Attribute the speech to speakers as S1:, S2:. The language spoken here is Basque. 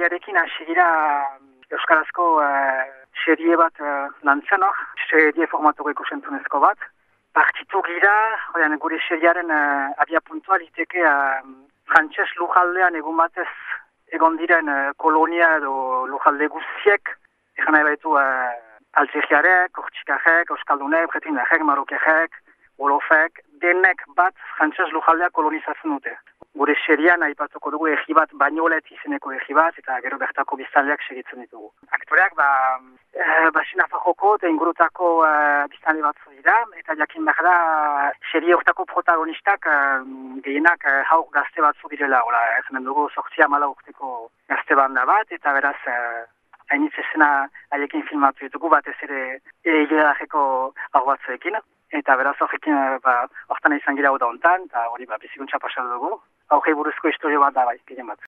S1: saiarekin hasi dira Euskarazko uh, serie bat uh, lantzen hor, serie formaturiko sentunezko bat. Partitu gira, oian, gure seriaren uh, abia puntua liteke uh, frantxez lujaldean egun batez egon diren uh, kolonia edo lujalde guztiek, egan nahi baitu uh, Algeriarek, Kortxikarek, Euskaldunek, Bretindarek, Marokek, Wolofek, denek bat frantxez lujaldea kolonizatzen dute gure serian aipatuko dugu egi bat bainolet izeneko egi bat eta gero bertako biztanleak segitzen ditugu. Aktoreak ba e, basina fajoko eta ingurutako e, biztanle bat dira eta jakin behar da serie urtako protagonistak e, gehienak e, hau gazte bat direla. Ola, ez dugu sortzia mala urteko gazte banda bat eta beraz e, hainitz esena haiekin filmatu ditugu bat ez ere egilareko hau batzuekin. Eta beraz horrekin, ba, hortan izan gira hau da hontan, eta hori ba, bizikuntza pasatu dugu. Hau buruzko historio bat da bai, gehien bat.